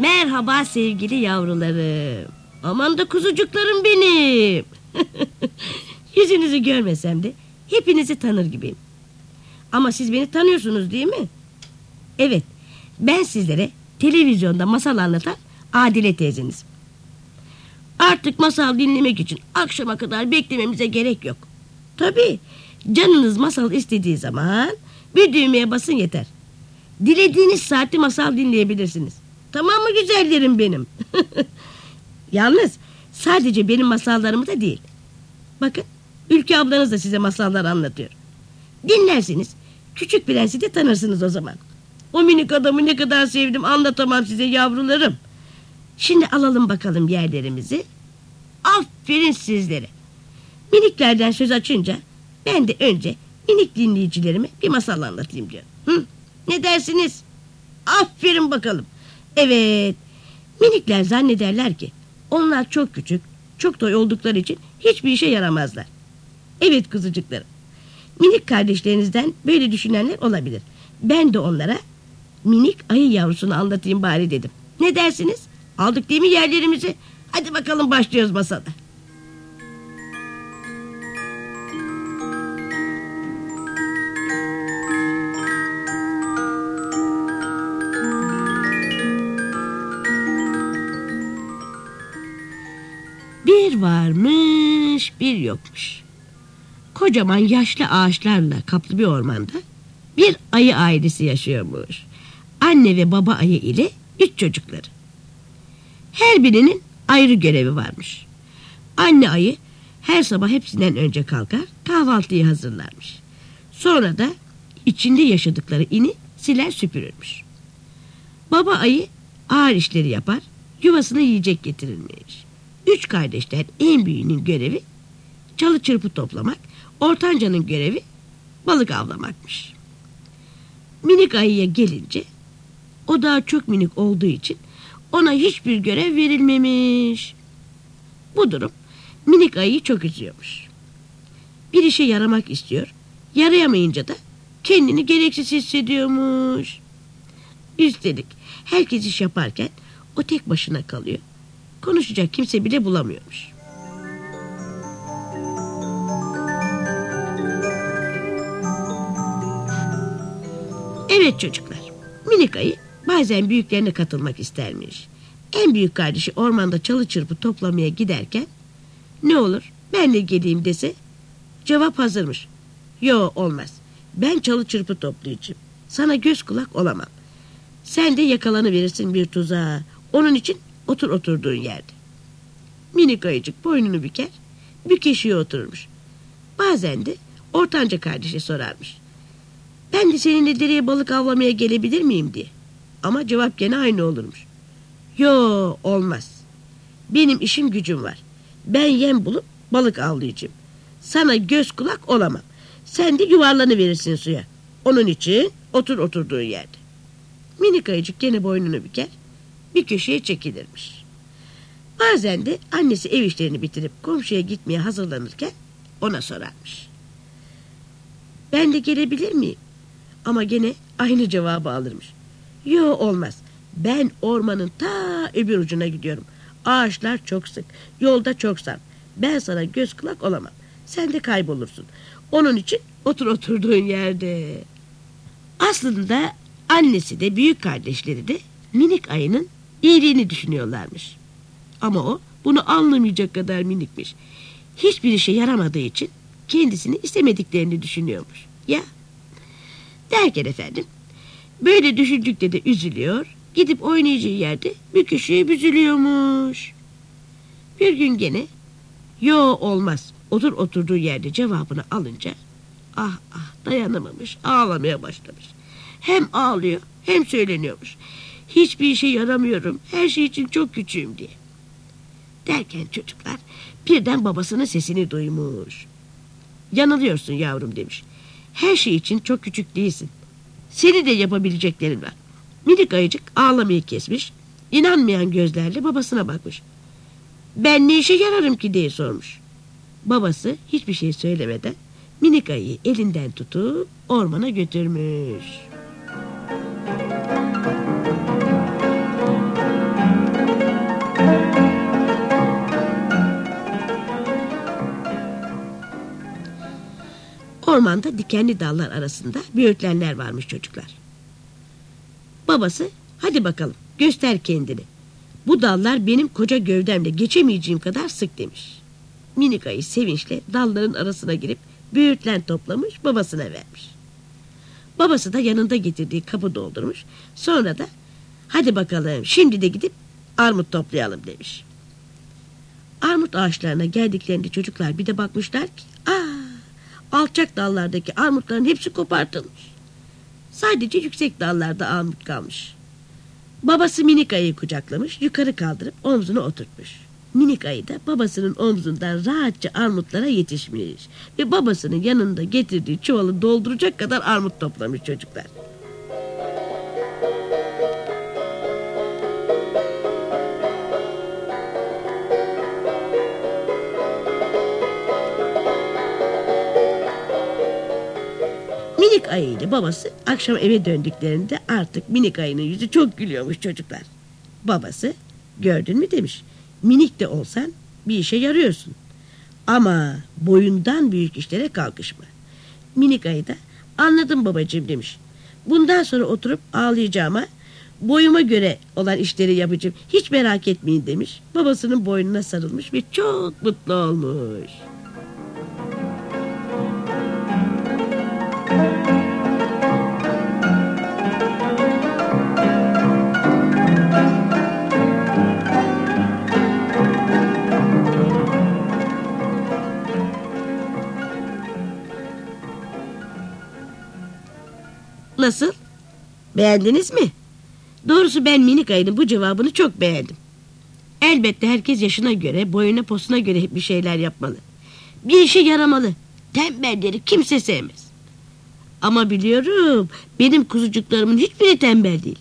Merhaba sevgili yavrularım. Aman da kuzucuklarım benim. Yüzünüzü görmesem de hepinizi tanır gibiyim. Ama siz beni tanıyorsunuz değil mi? Evet, ben sizlere televizyonda masal anlatan Adile teyzenizim. Artık masal dinlemek için akşama kadar beklememize gerek yok. Tabii, canınız masal istediği zaman bir düğmeye basın yeter. Dilediğiniz saati masal dinleyebilirsiniz. Tamam mı güzellerim benim? Yalnız sadece benim masallarımı da değil. Bakın Ülke ablanız da size masallar anlatıyor. Dinlersiniz. Küçük prensi de tanırsınız o zaman. O minik adamı ne kadar sevdim anlatamam size yavrularım. Şimdi alalım bakalım yerlerimizi. Aferin sizlere. Miniklerden söz açınca ben de önce minik dinleyicilerime bir masal anlatayım diyorum. Hı? Ne dersiniz? Aferin bakalım. Evet. Minikler zannederler ki onlar çok küçük, çok toy oldukları için hiçbir işe yaramazlar. Evet kızıcıklarım. Minik kardeşlerinizden böyle düşünenler olabilir. Ben de onlara minik ayı yavrusunu anlatayım bari dedim. Ne dersiniz? Aldık değil mi yerlerimizi? Hadi bakalım başlıyoruz masada. Bir varmış bir yokmuş. Kocaman yaşlı ağaçlarla kaplı bir ormanda bir ayı ailesi yaşıyormuş. Anne ve baba ayı ile üç çocukları. Her birinin ayrı görevi varmış. Anne ayı her sabah hepsinden önce kalkar kahvaltıyı hazırlarmış. Sonra da içinde yaşadıkları ini siler süpürürmüş. Baba ayı ağır işleri yapar, yuvasına yiyecek getirilmiş. Üç kardeşten en büyüğünün görevi çalı çırpı toplamak, ortancanın görevi balık avlamakmış. Minik ayıya gelince o daha çok minik olduğu için ona hiçbir görev verilmemiş. Bu durum minik ayıyı çok üzüyormuş. Bir işe yaramak istiyor, yarayamayınca da kendini gereksiz hissediyormuş. Üstelik herkes iş yaparken o tek başına kalıyor. Konuşacak kimse bile bulamıyormuş. Evet çocuklar, minik ayı bazen büyüklerine katılmak istermiş. En büyük kardeşi ormanda çalı çırpı toplamaya giderken ne olur ben de geleyim dese cevap hazırmış. Yo olmaz. Ben çalı çırpı toplayacağım. Sana göz kulak olamam. Sen de yakalanı verirsin bir tuzağa. Onun için otur oturduğun yerde. Minik ayıcık boynunu büker, bükeşiğe otururmuş. Bazen de ortanca kardeşe sorarmış. Ben de seninle dereye balık avlamaya gelebilir miyim diye. Ama cevap gene aynı olurmuş. Yo olmaz. Benim işim gücüm var. Ben yem bulup balık avlayacağım. Sana göz kulak olamam. Sen de yuvarlanı verirsin suya. Onun için otur oturduğun yerde. Minik ayıcık gene boynunu büker, bir köşeye çekilirmiş. Bazen de annesi ev işlerini bitirip komşuya gitmeye hazırlanırken ona sorarmış. Ben de gelebilir miyim? Ama gene aynı cevabı alırmış. Yo olmaz. Ben ormanın ta öbür ucuna gidiyorum. Ağaçlar çok sık. Yolda çok sarp. Ben sana göz kulak olamam. Sen de kaybolursun. Onun için otur oturduğun yerde. Aslında annesi de büyük kardeşleri de minik ayının iyiliğini düşünüyorlarmış. Ama o bunu anlamayacak kadar minikmiş. Hiçbir işe yaramadığı için kendisini istemediklerini düşünüyormuş. Ya derken efendim böyle düşündükçe de üzülüyor. Gidip oynayacağı yerde bir köşeye büzülüyormuş. Bir gün gene yo olmaz otur oturduğu yerde cevabını alınca ah ah dayanamamış ağlamaya başlamış. Hem ağlıyor hem söyleniyormuş. Hiçbir işe yaramıyorum her şey için çok küçüğüm diye. Derken çocuklar birden babasının sesini duymuş. Yanılıyorsun yavrum demiş. Her şey için çok küçük değilsin. Seni de yapabileceklerin var. Minik ayıcık ağlamayı kesmiş. İnanmayan gözlerle babasına bakmış. Ben ne işe yararım ki diye sormuş. Babası hiçbir şey söylemeden minik ayıyı elinden tutup ormana götürmüş. Ormanda dikenli dallar arasında böğürtlenler varmış çocuklar. Babası hadi bakalım göster kendini. Bu dallar benim koca gövdemle geçemeyeceğim kadar sık demiş. Minik ayı sevinçle dalların arasına girip böğürtlen toplamış babasına vermiş. Babası da yanında getirdiği kabı doldurmuş. Sonra da hadi bakalım şimdi de gidip armut toplayalım demiş. Armut ağaçlarına geldiklerinde çocuklar bir de bakmışlar ki aa, alçak dallardaki armutların hepsi kopartılmış. Sadece yüksek dallarda armut kalmış. Babası minik ayıyı kucaklamış, yukarı kaldırıp omzuna oturtmuş. Minik ayı da babasının omzundan rahatça armutlara yetişmiş. Ve babasının yanında getirdiği çuvalı dolduracak kadar armut toplamış çocuklar. Minik ayı ile babası akşam eve döndüklerinde artık minik ayının yüzü çok gülüyormuş çocuklar. Babası gördün mü demiş. Minik de olsan bir işe yarıyorsun. Ama boyundan büyük işlere kalkışma. Minik ayı da anladım babacığım demiş. Bundan sonra oturup ağlayacağıma boyuma göre olan işleri yapacağım. Hiç merak etmeyin demiş. Babasının boynuna sarılmış ve çok mutlu olmuş. Nasıl? Beğendiniz mi? Doğrusu ben minik ayının bu cevabını çok beğendim. Elbette herkes yaşına göre, boyuna posuna göre bir şeyler yapmalı. Bir işe yaramalı. Tembelleri kimse sevmez. Ama biliyorum benim kuzucuklarımın hiçbiri tembel değil.